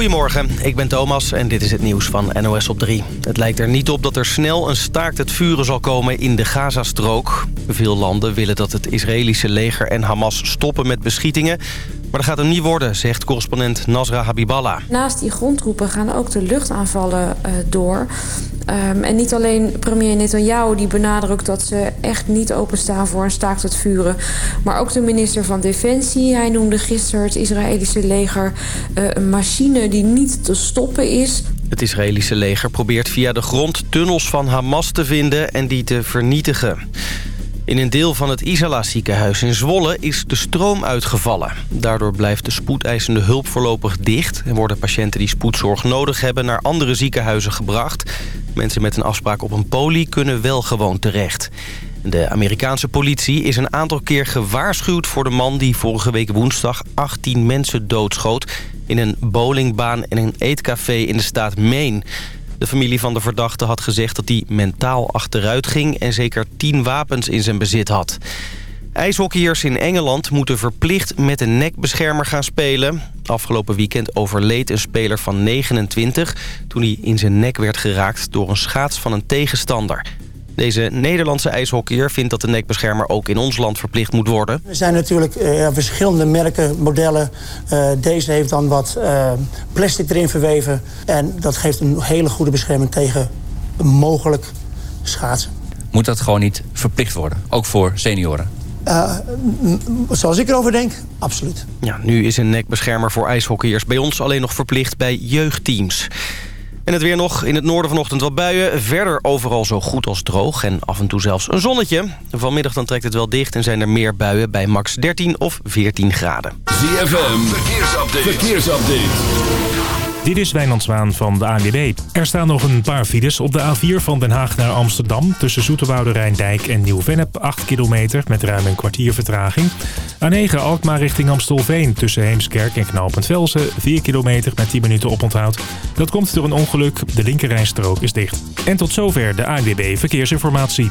Goedemorgen, ik ben Thomas en dit is het nieuws van NOS op 3. Het lijkt er niet op dat er snel een staakt het vuren zal komen in de Gazastrook. Veel landen willen dat het Israëlische leger en Hamas stoppen met beschietingen. Maar dat gaat hem niet worden, zegt correspondent Nasra Habiballah. Naast die grondtroepen gaan ook de luchtaanvallen uh, door. Um, en niet alleen premier Netanyahu die benadrukt dat ze echt niet openstaan voor een staakt het vuren. Maar ook de minister van Defensie. Hij noemde gisteren het Israëlische leger uh, een machine die niet te stoppen is. Het Israëlische leger probeert via de grond tunnels van Hamas te vinden en die te vernietigen. In een deel van het Isala ziekenhuis in Zwolle is de stroom uitgevallen. Daardoor blijft de spoedeisende hulp voorlopig dicht... en worden patiënten die spoedzorg nodig hebben naar andere ziekenhuizen gebracht. Mensen met een afspraak op een poli kunnen wel gewoon terecht. De Amerikaanse politie is een aantal keer gewaarschuwd voor de man... die vorige week woensdag 18 mensen doodschoot... in een bowlingbaan en een eetcafé in de staat Maine... De familie van de verdachte had gezegd dat hij mentaal achteruit ging... en zeker tien wapens in zijn bezit had. IJshockeyers in Engeland moeten verplicht met een nekbeschermer gaan spelen. Afgelopen weekend overleed een speler van 29... toen hij in zijn nek werd geraakt door een schaats van een tegenstander. Deze Nederlandse ijshockeyer vindt dat de nekbeschermer ook in ons land verplicht moet worden. Er zijn natuurlijk uh, verschillende merken, modellen. Uh, deze heeft dan wat uh, plastic erin verweven. En dat geeft een hele goede bescherming tegen mogelijk schaatsen. Moet dat gewoon niet verplicht worden, ook voor senioren? Uh, zoals ik erover denk, absoluut. Ja, nu is een nekbeschermer voor ijshockeyers bij ons alleen nog verplicht bij jeugdteams. En het weer nog. In het noorden vanochtend wat buien. Verder overal zo goed als droog. En af en toe zelfs een zonnetje. Vanmiddag dan trekt het wel dicht en zijn er meer buien bij max 13 of 14 graden. ZFM. Verkeersupdate. Verkeersupdate. Dit is Wijnand Zwaan van de ANWB. Er staan nog een paar files op de A4 van Den Haag naar Amsterdam... tussen Zoeterwoude Rijndijk en Nieuw-Vennep, 8 kilometer... met ruim een kwartier vertraging. A9 Alkmaar richting Amstelveen tussen Heemskerk en Knoopend Velsen... 4 kilometer met 10 minuten oponthoud. Dat komt door een ongeluk, de linkerrijstrook is dicht. En tot zover de ANWB Verkeersinformatie.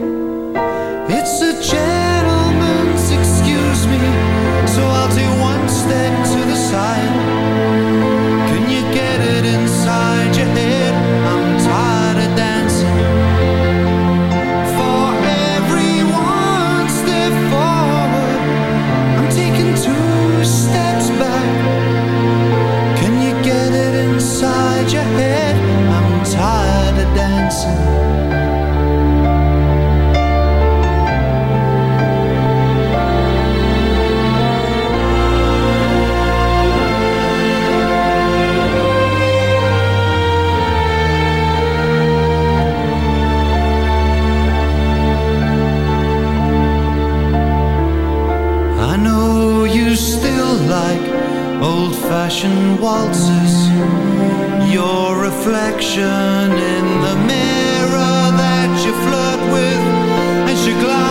waltzes Your reflection in the mirror that you flirt with And she glide.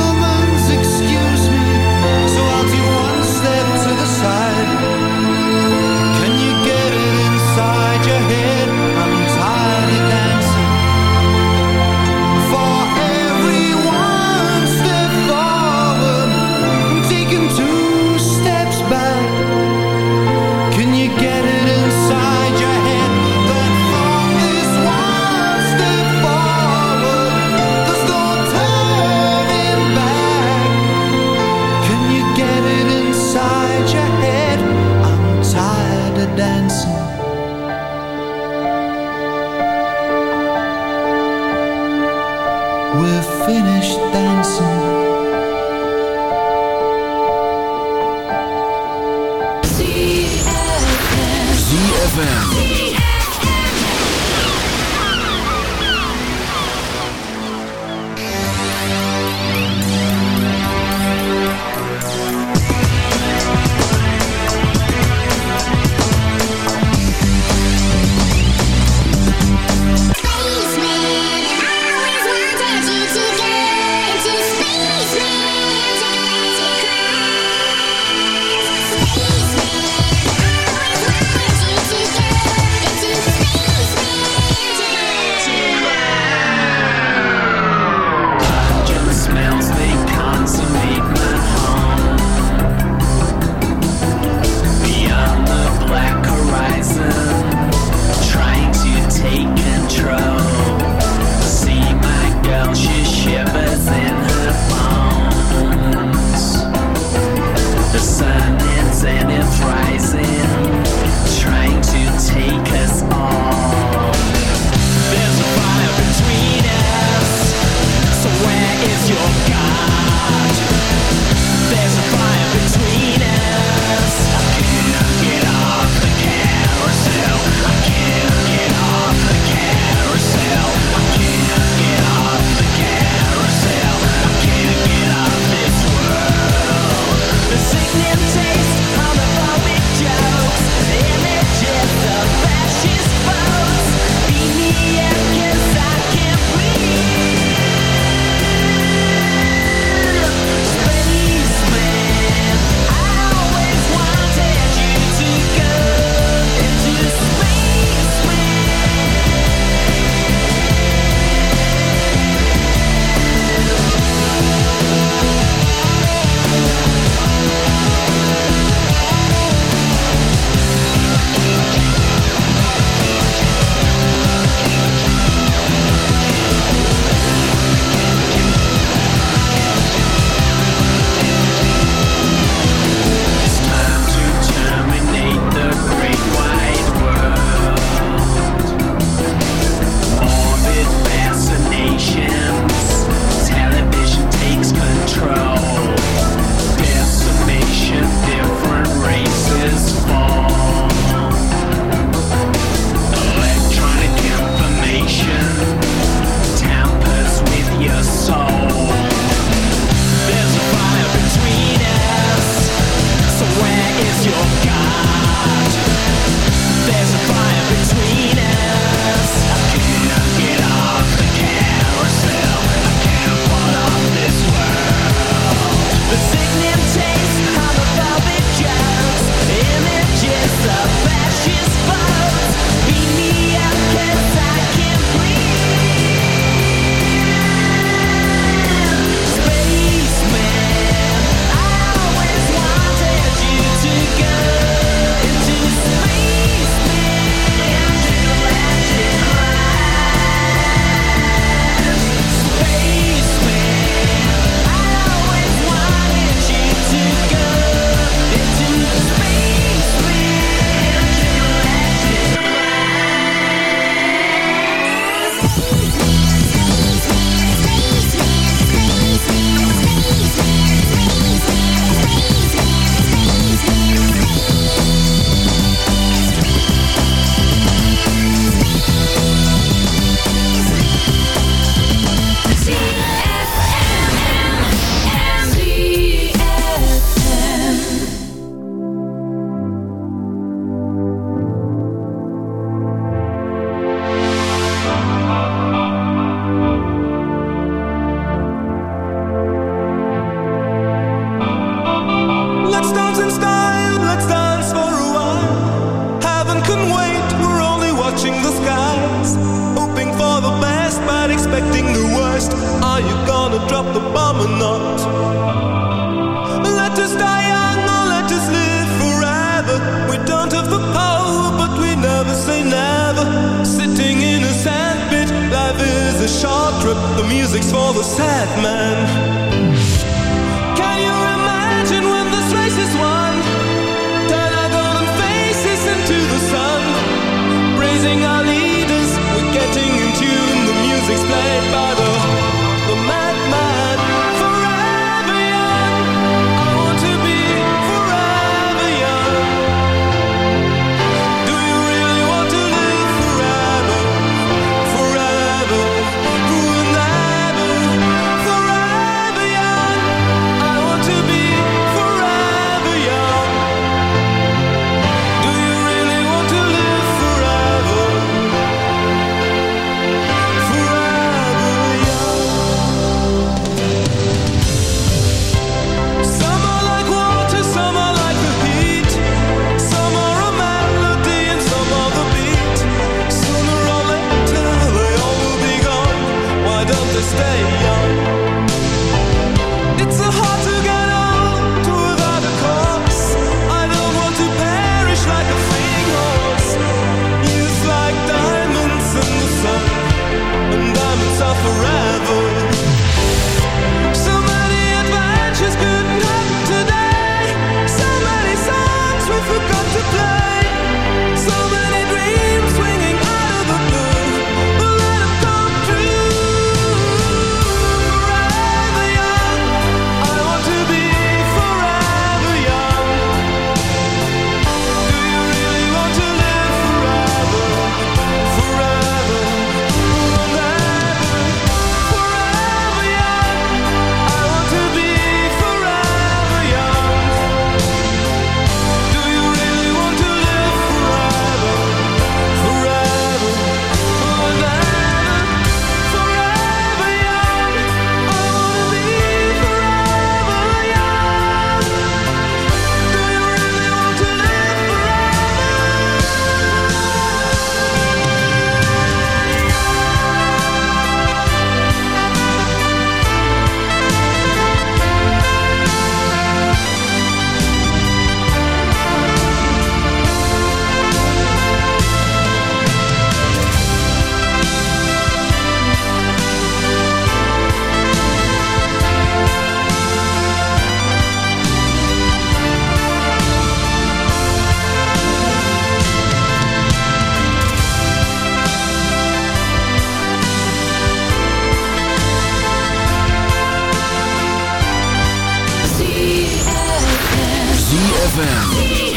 ZFM.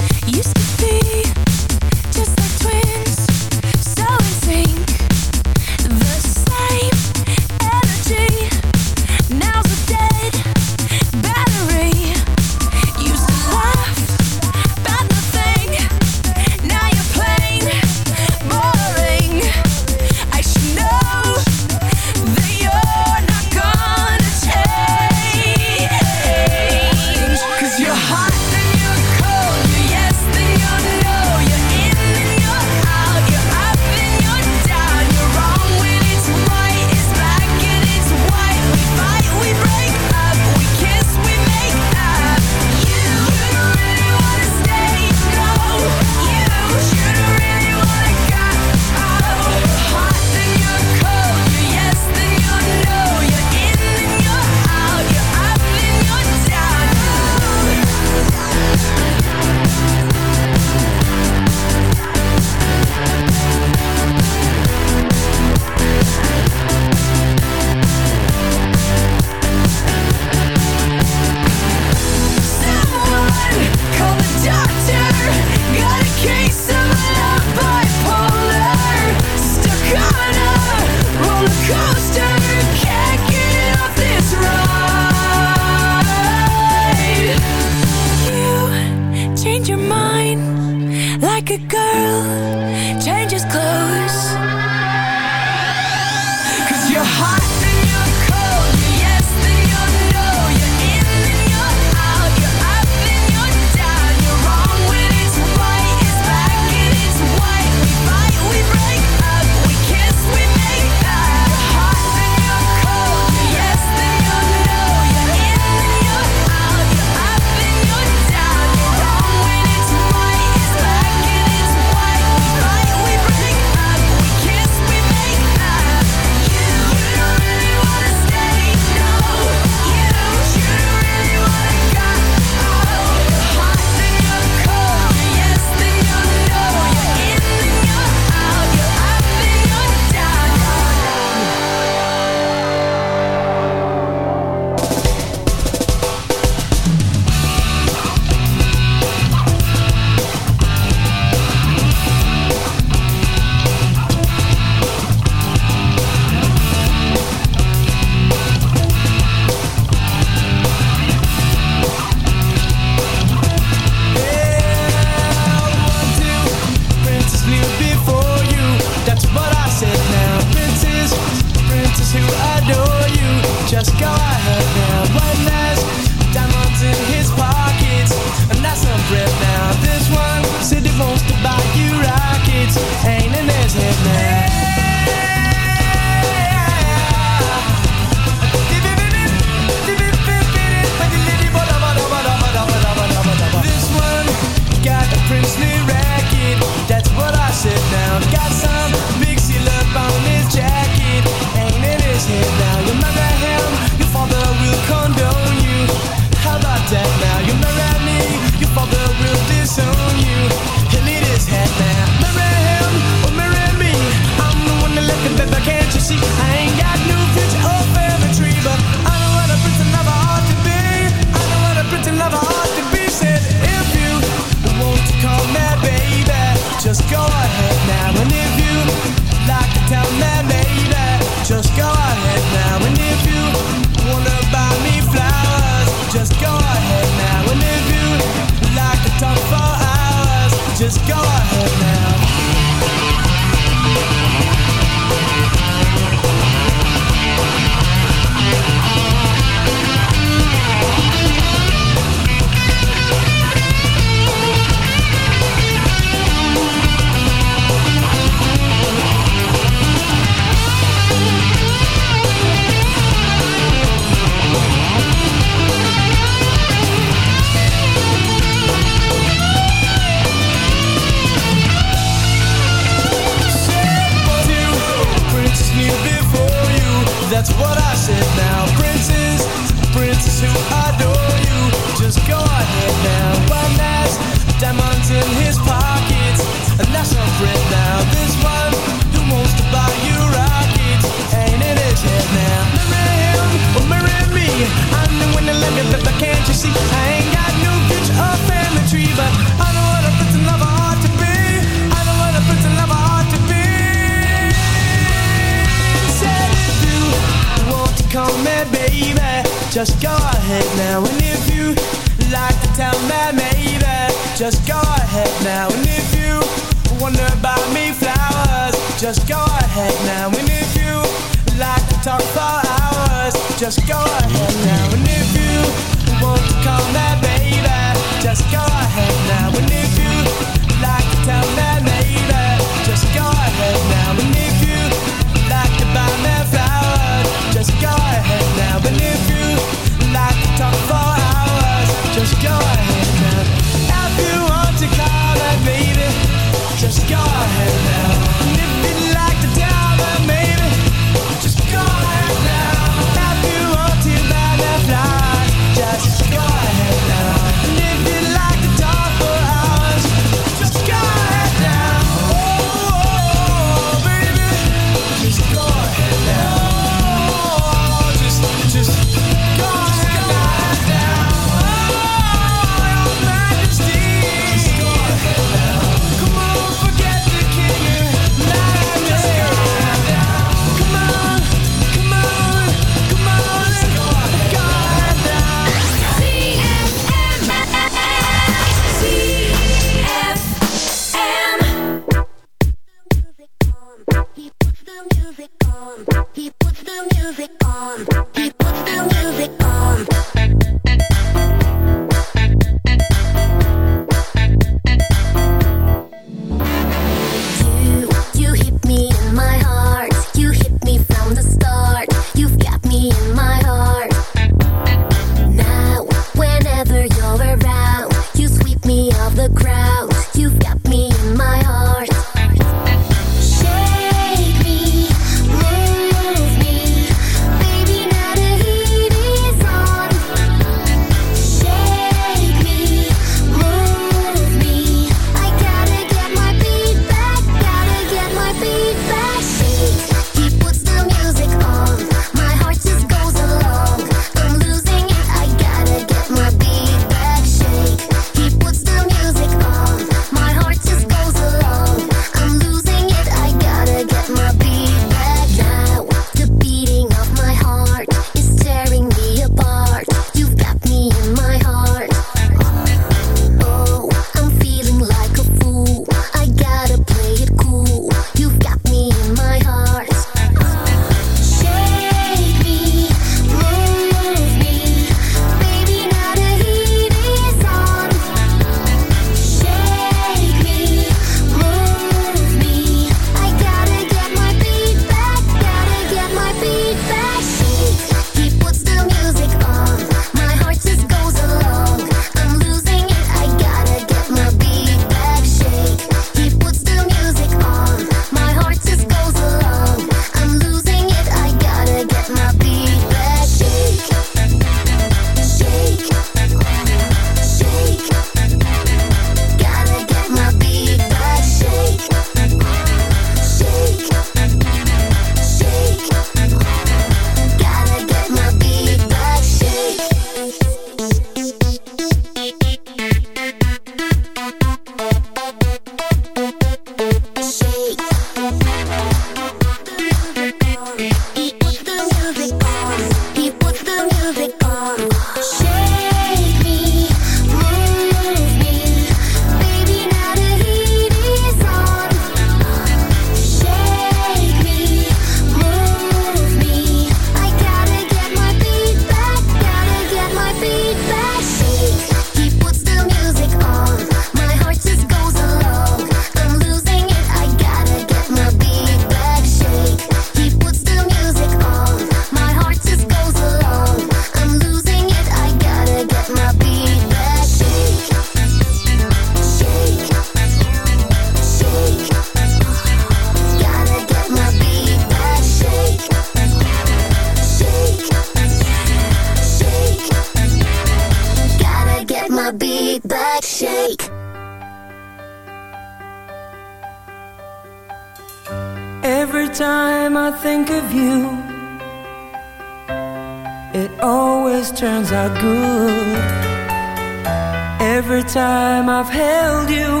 Every time I've held you,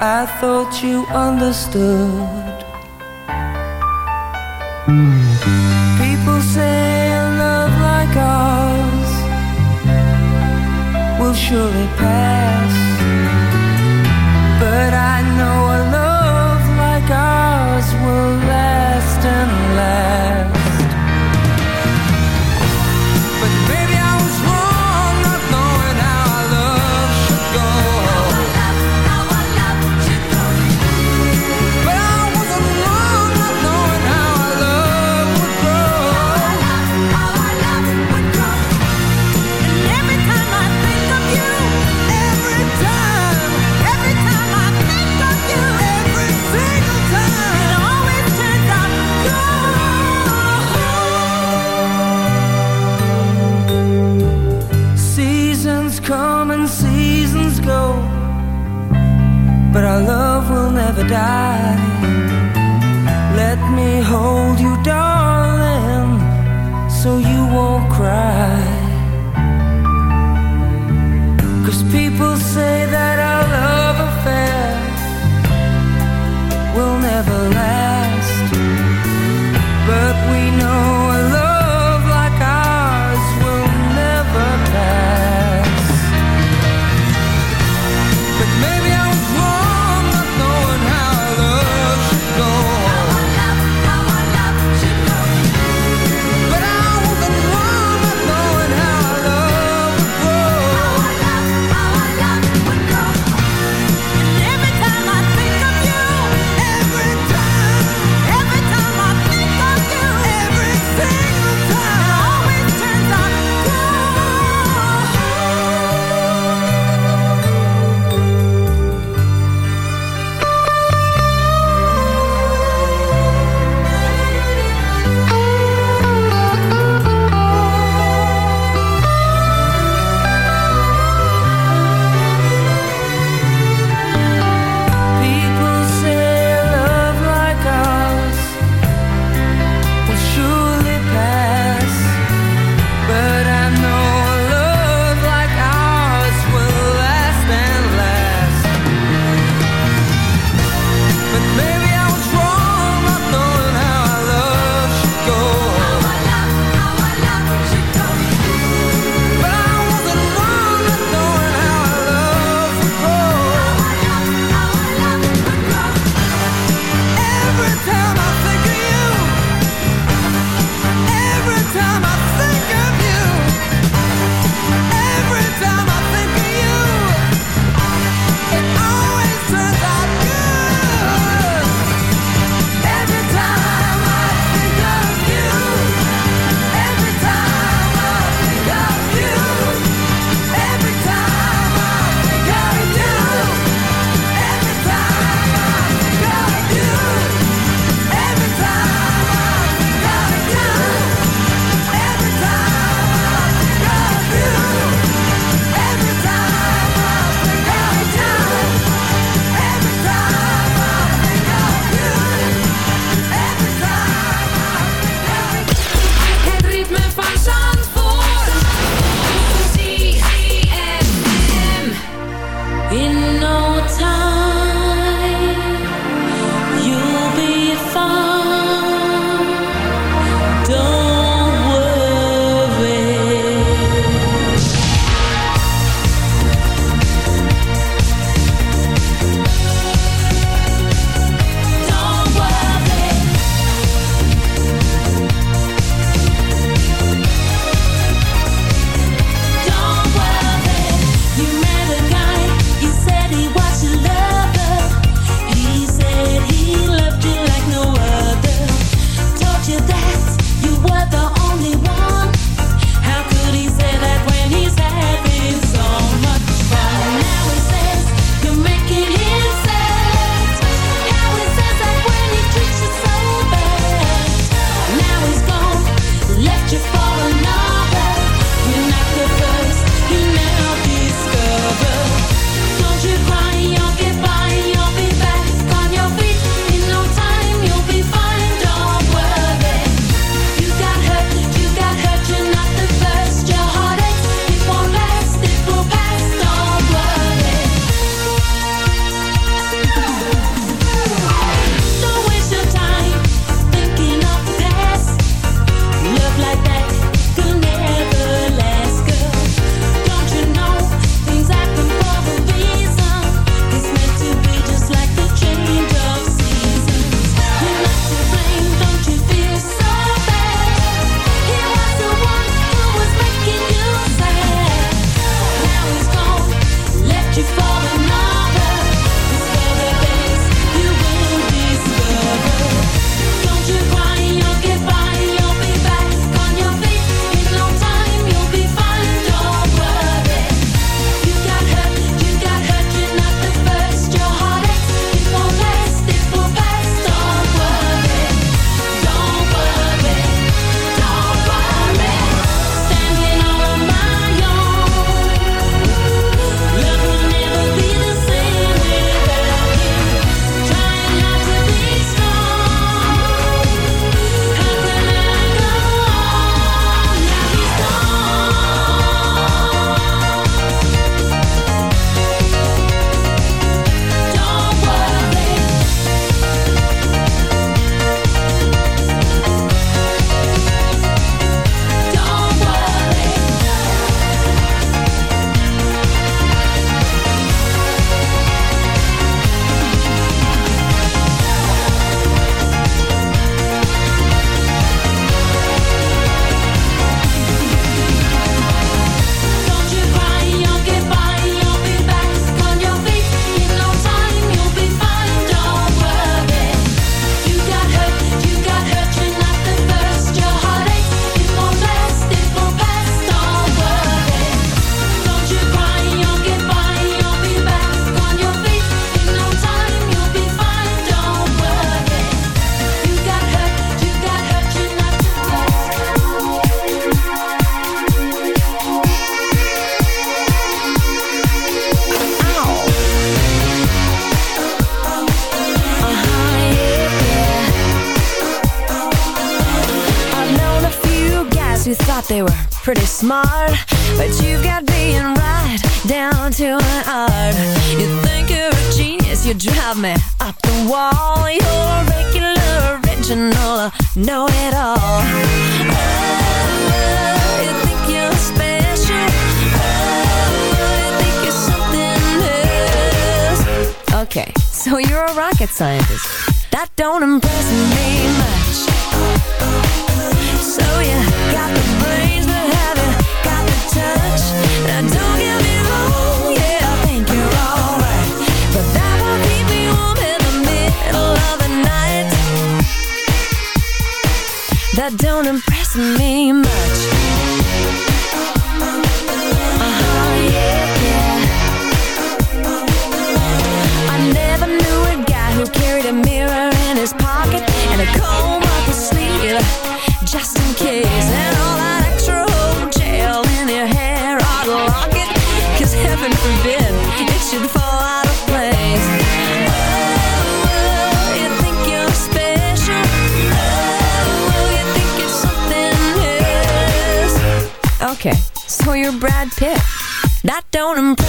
I thought you understood. People say a love like ours will surely pass. Die. To an art. You think you're a genius, you drive me up the wall. You're regular, original, know it all. Oh, you think you're special? Oh, you think you're something else? Okay, so you're a rocket scientist. That don't impress me much. So you got the brains, but have you got the touch? Don't That don't impress me much. Uh-huh, yeah. I never knew a guy who carried a mirror in his pocket and a comb up his sleeve, don't impress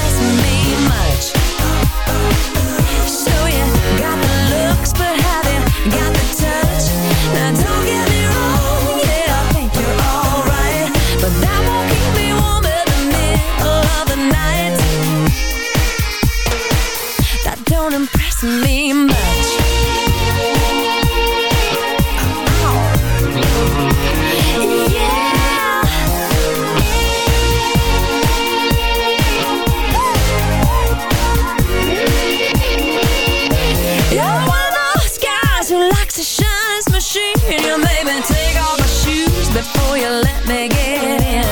Take off my shoes before you let me get in.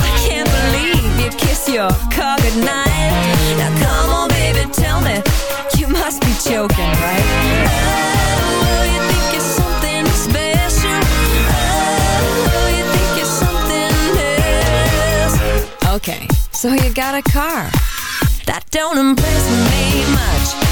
I can't believe you kiss your car goodnight. Now come on, baby, tell me you must be right? Oh? Oh, you think oh, you're something else? Okay, so you got a car. That don't impress me much.